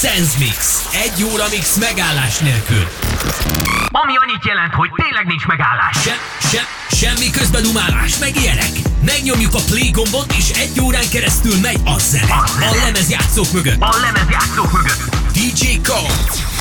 Sensmix. Egy óra mix megállás nélkül. Ami annyit jelent, hogy tényleg nincs megállás. Se, se, semmi közbedumálás, meg ilyenek. Megnyomjuk a play gombot, és egy órán keresztül megy a zene. A, a lemezjátszók mögött. A lemez lemezjátszók mögött. DJ Colt.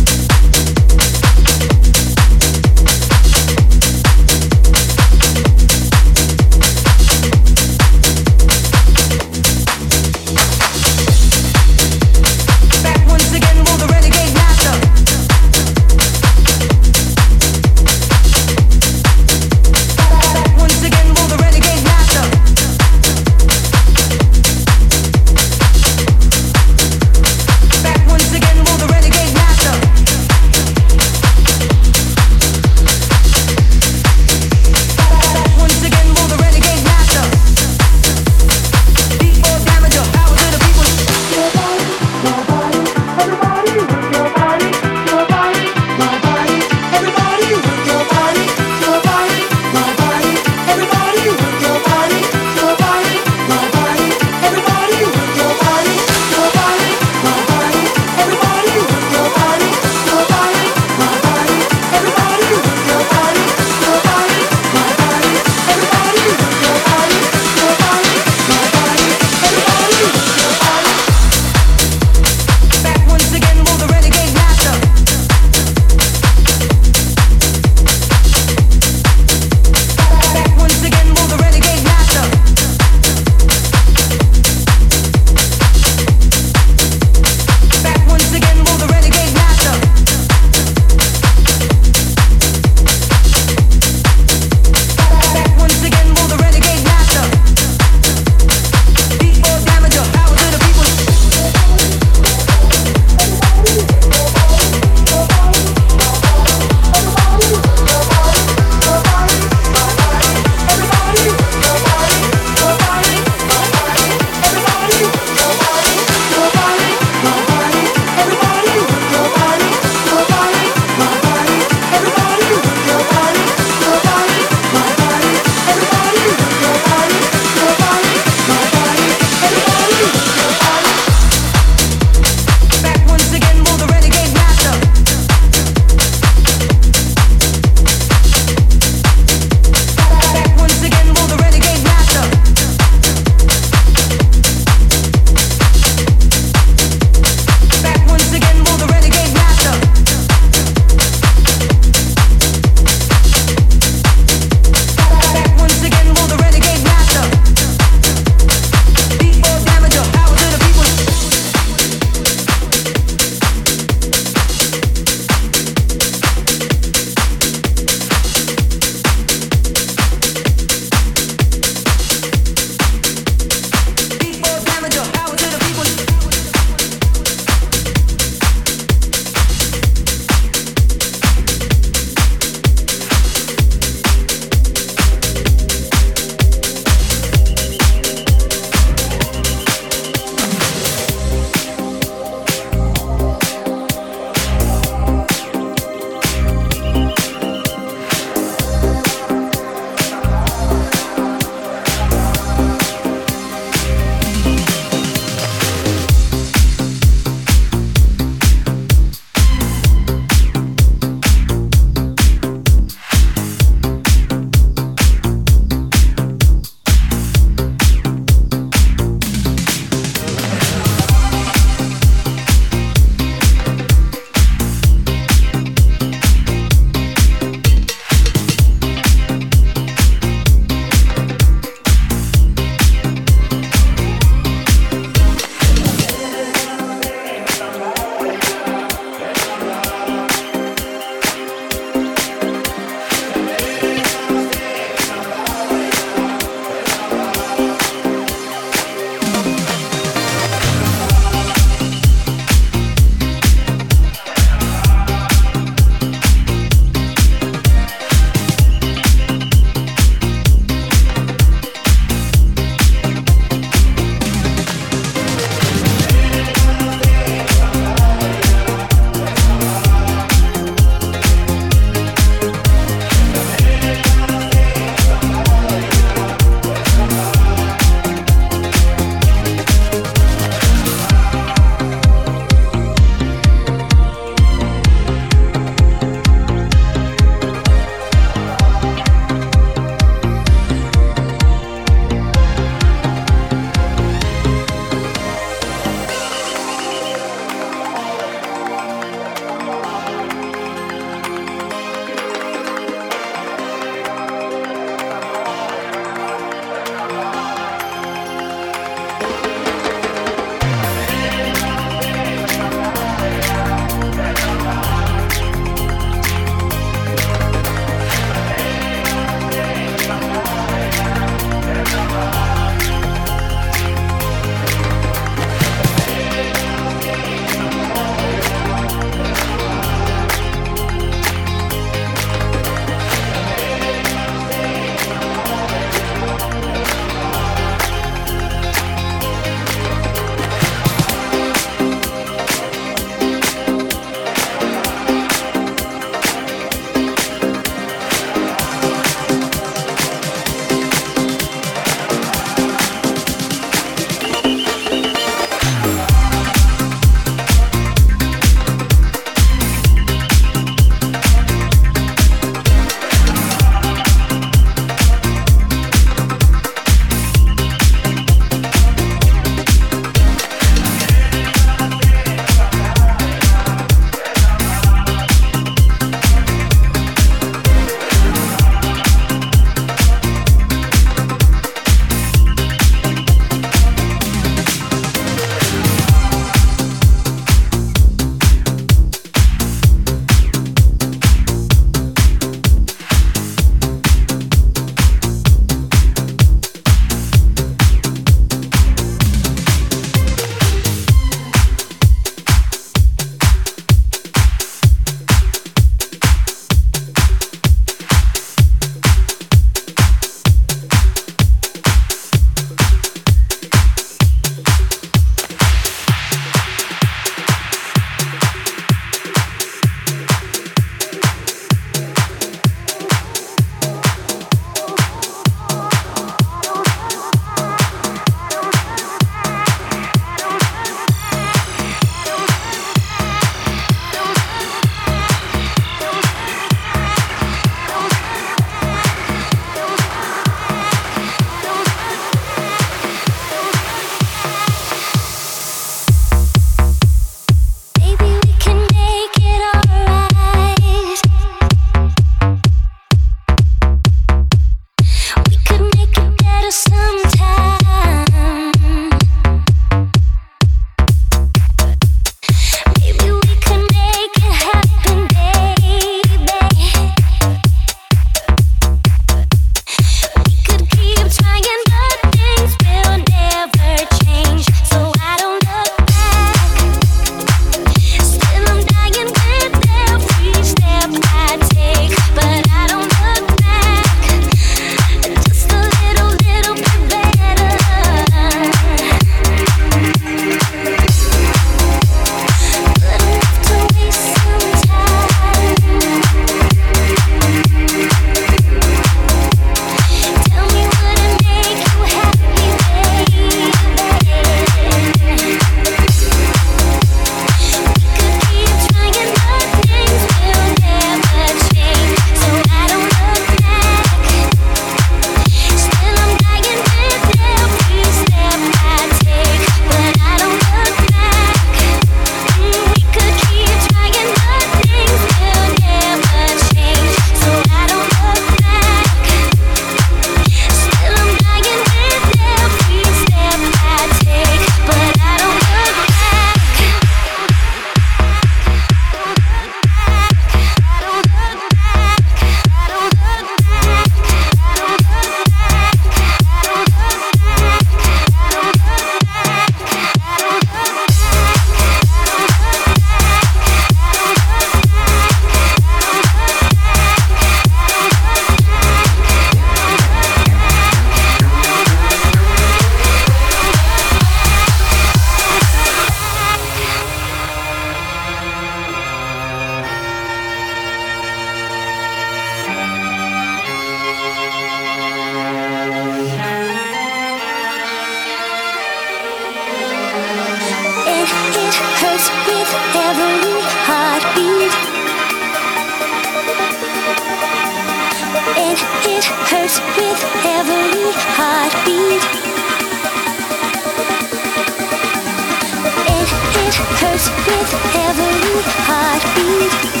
with every heartbeat.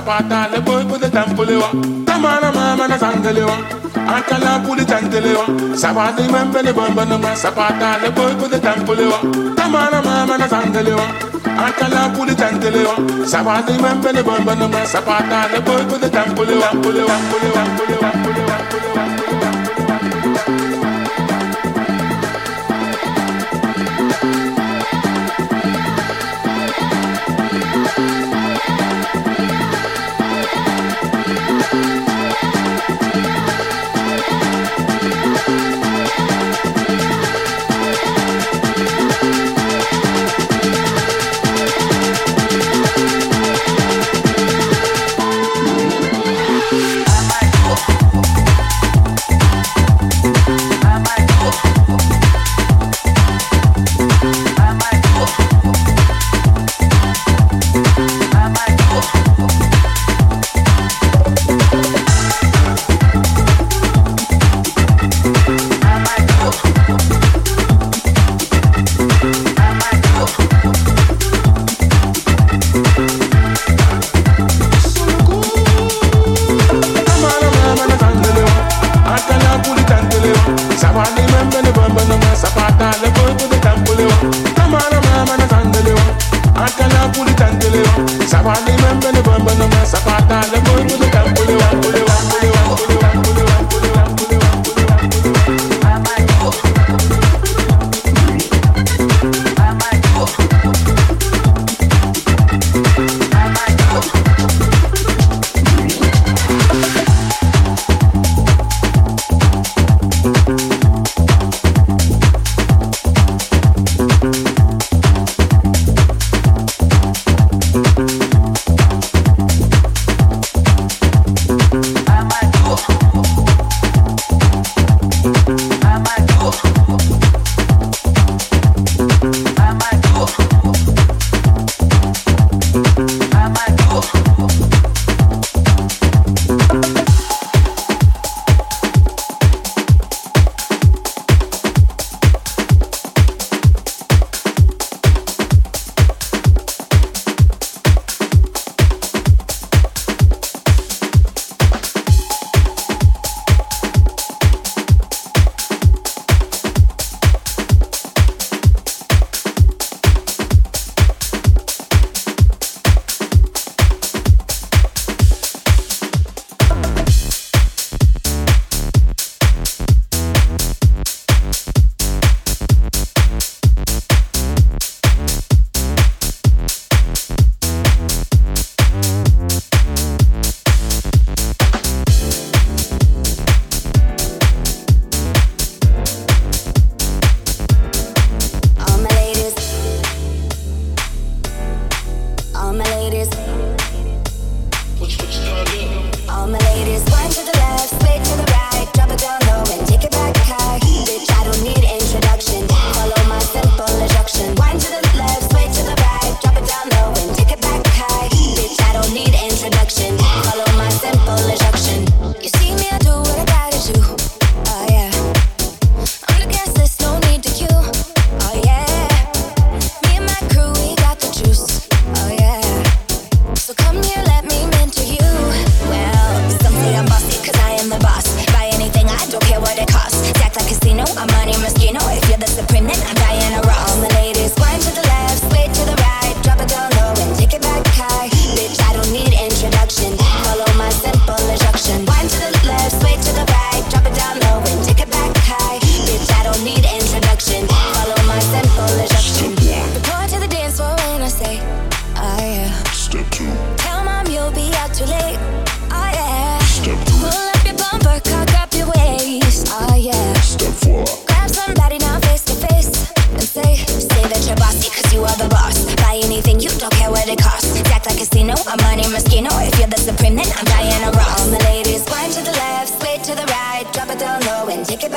Sapata le boy puli tampulewa Tamana mama na sangelewa Akala puli tantelewa Sabade membele bamba nama sapata le boy puli tampulewa Tamana mama na sangelewa Akala puli tantelewa Sabade membele bamba nama sapata le boy puli tampulewa Pulewa pulewa pulewa pulewa pulewa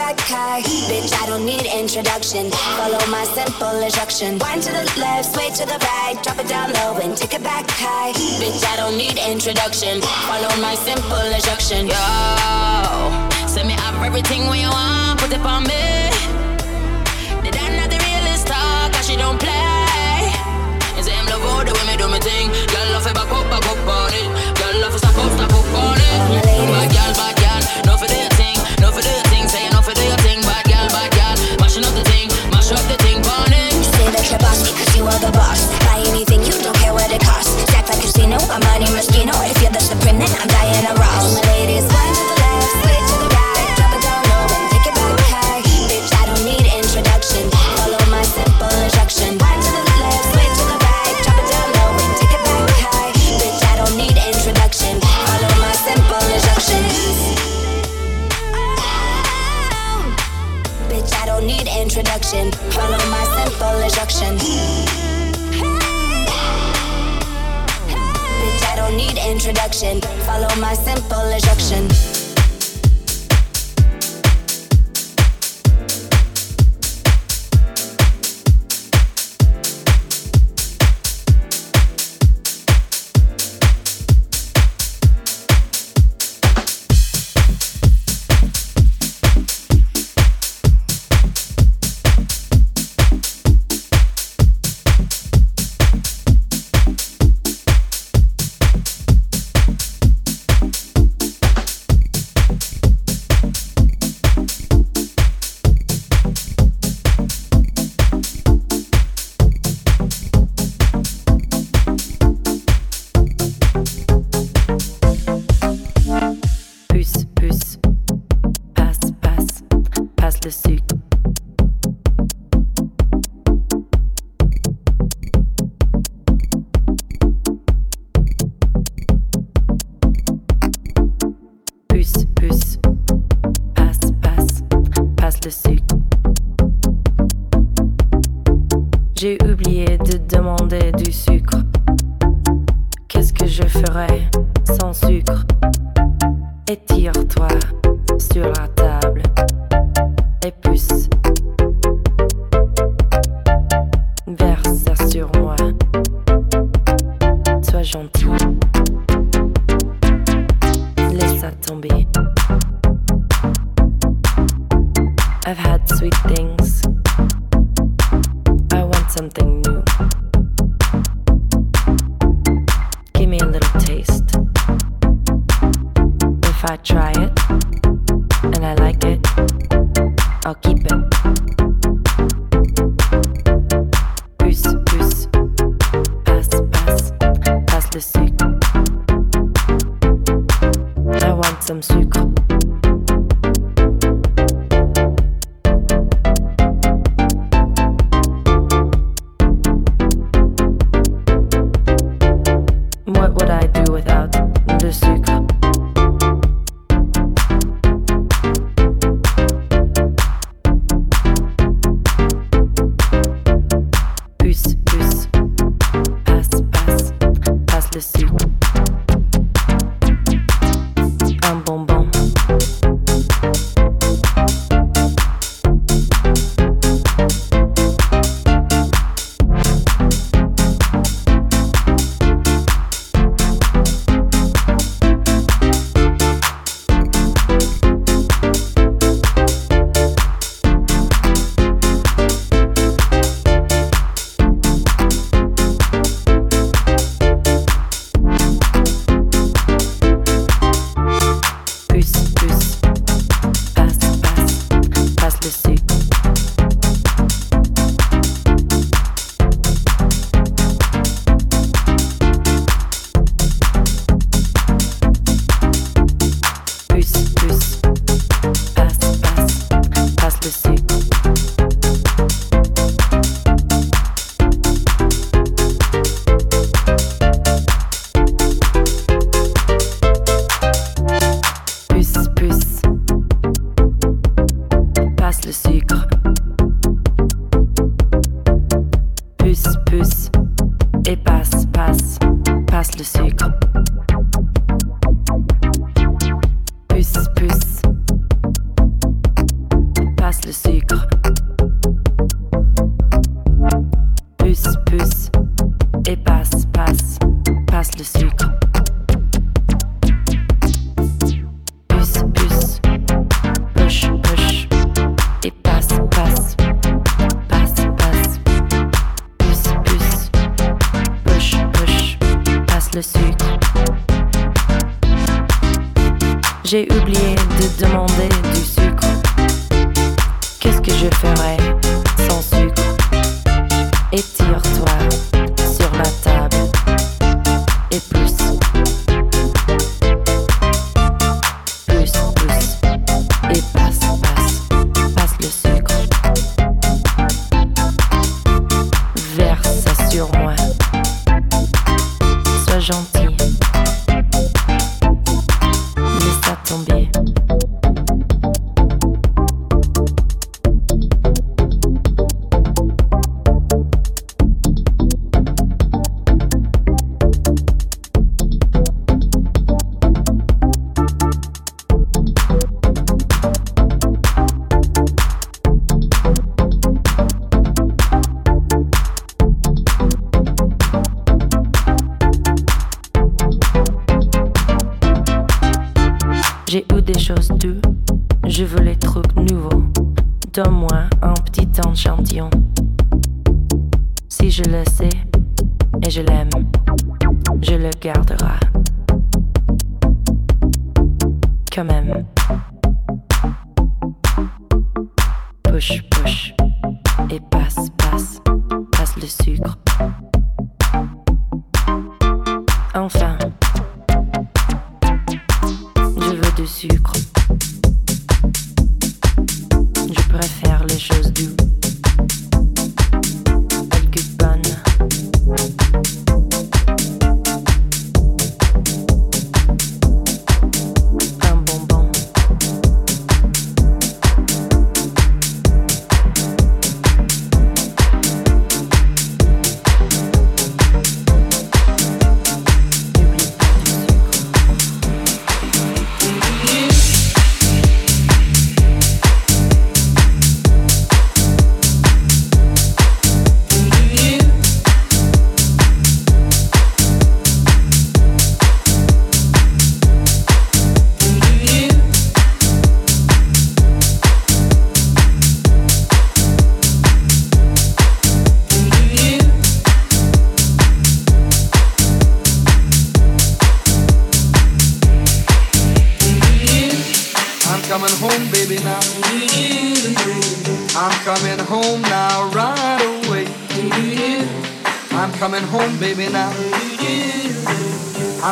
black car. Bitch, I don't need introduction. Follow my simple instruction. Wind to the left, sway to the right. Drop it down low and take it back high. Bitch, I don't need introduction. Follow my simple instruction. Yo, send me up everything when you want. Put it on me. Did I not the realest talk? Cause she don't play. And say I'm the the way me do my thing. Girl, love it back up, back up on it. Girl, love it stop up, stop up on it. My girl, are the boss. Buy anything, you don't care what it costs. Act like a casino, I'm money Moschino. If you're the supreme, then I'm Diana Ross. My ladies, one to the left, switch to the right. Drop it down low and take it back high. Bitch, I don't need introduction. Follow my simple instruction. One to the left, switch to the right. Drop it down low and take it back high. Bitch, I don't need introduction. Follow my simple instruction. bitch, I don't need introduction. Follow my simple instruction. Introduction. Follow my simple instruction.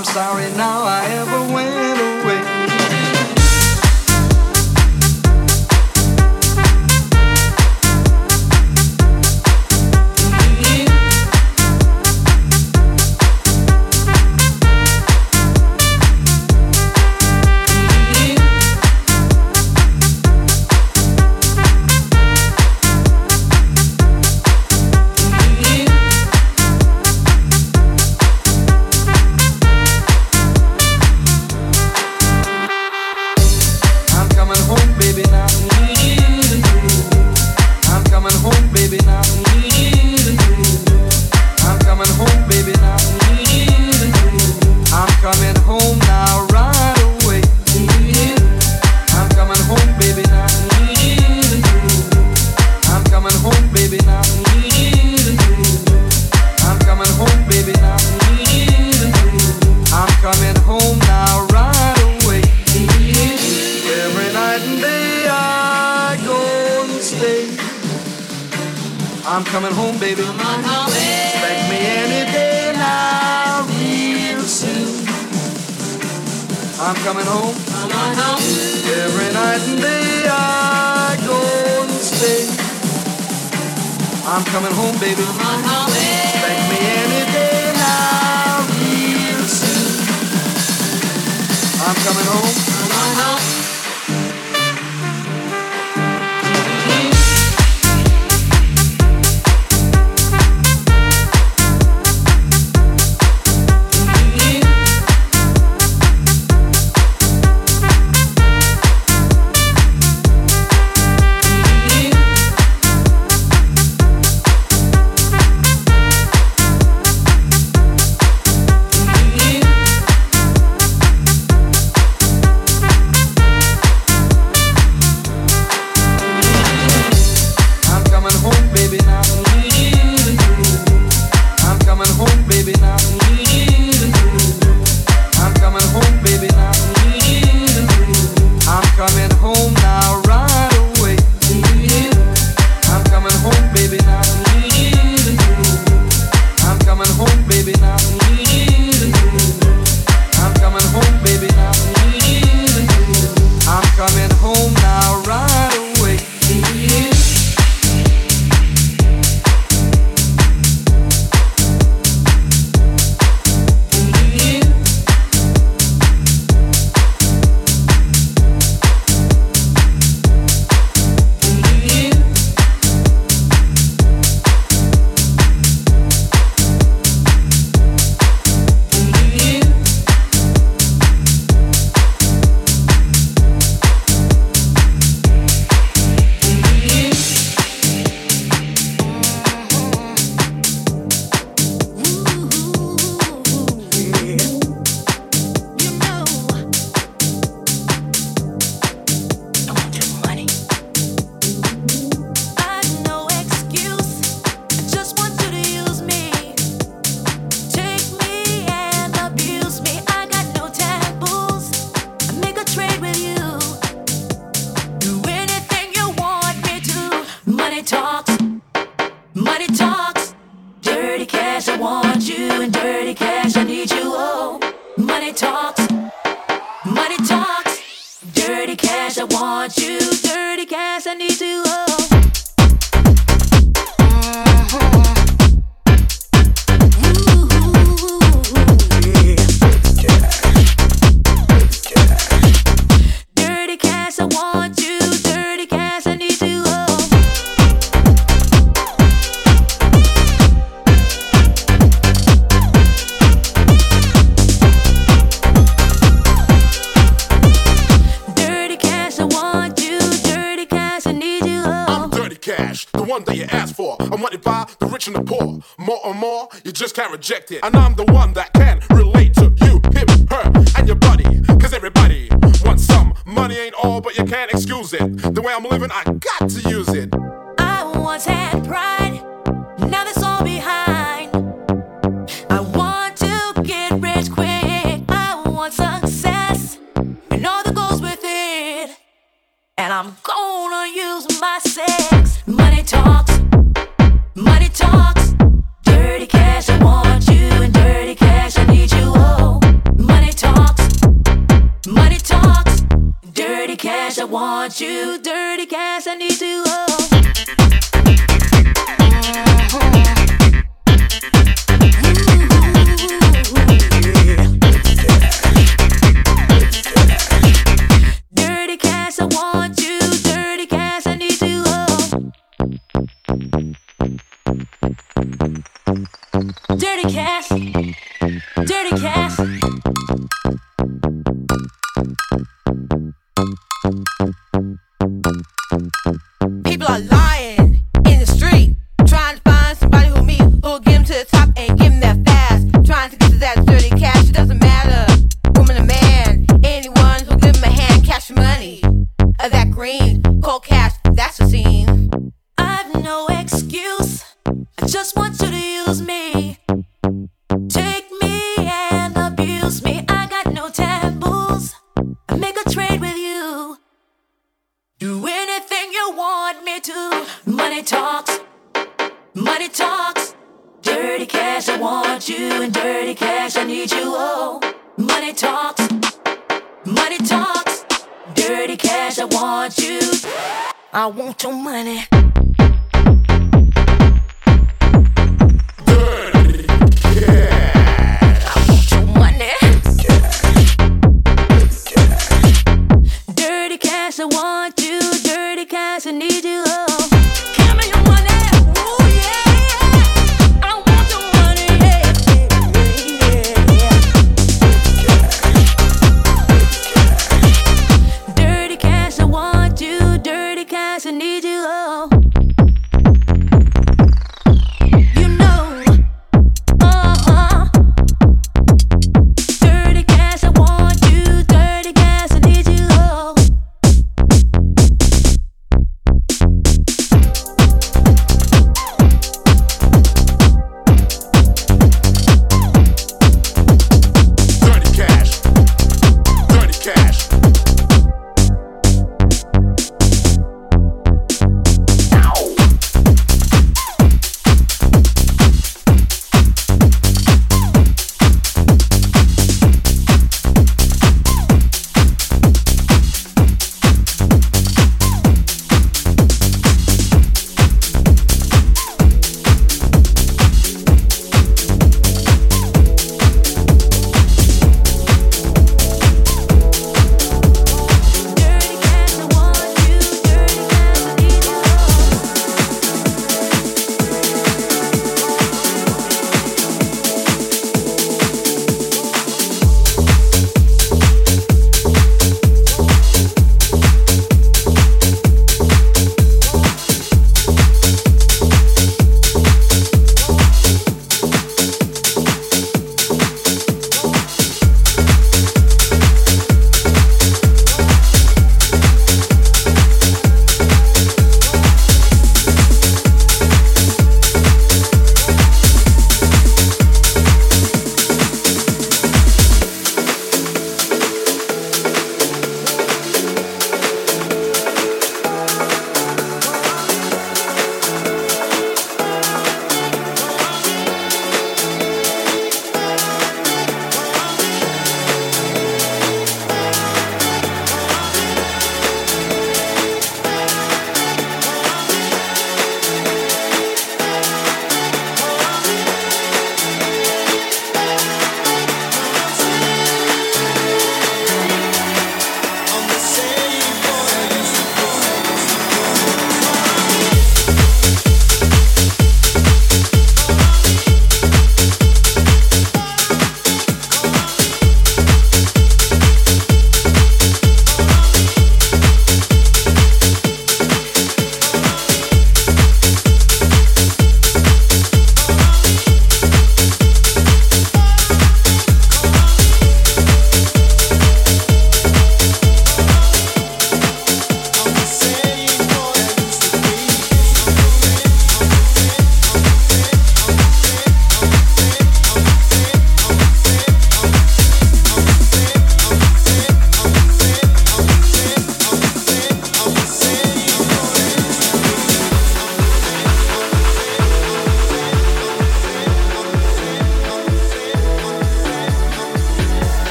I'm sorry now I ever coming home. Come on home. Every night and day I go and stay. I'm coming home, baby. Come on home. Thank me any day now, real soon. I'm coming home. Come on home. switching the poor. More and more, you just can't reject it. And I'm want you dirty cash. I need to. love.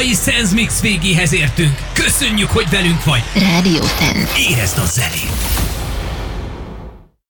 Mai Sense Mix végéhez értünk. Köszönjük, hogy velünk vagy. Rádió Sense. Érezd a zenét.